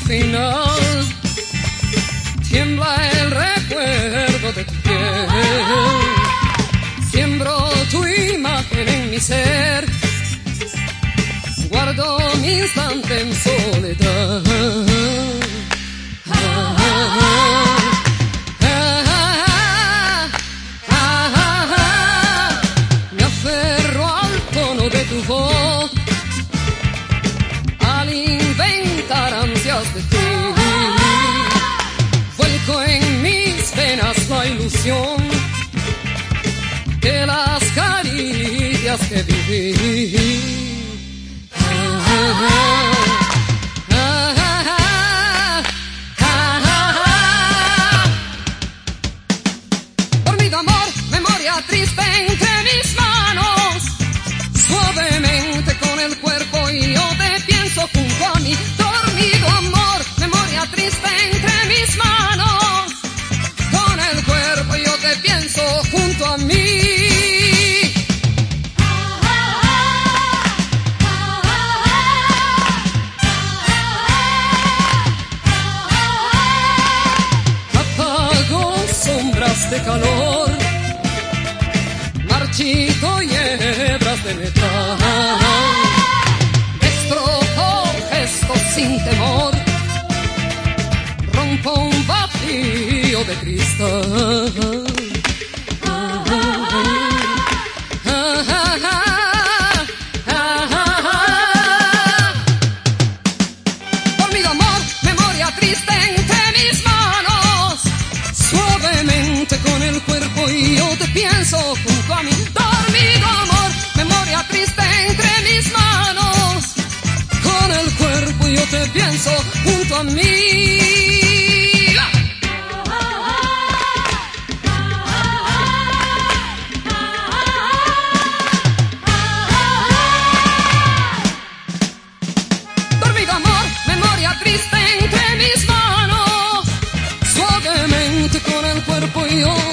final. Tiembla el recuerdo de tu piel. Siembro tu imagen en mi ser. Guardo mi instante en soledad. Ti. Vuelco en mis venas la ilusión de las caricias que viví. Ah, ah, ah, triste sombras de calor, marchito y de metal. Destrozo gestos sin temor, rompo un vacío de cristal. Yo te pienso junto a mí. Dormido amor, memoria triste entre mis manos. Suavemente con el cuerpo y yo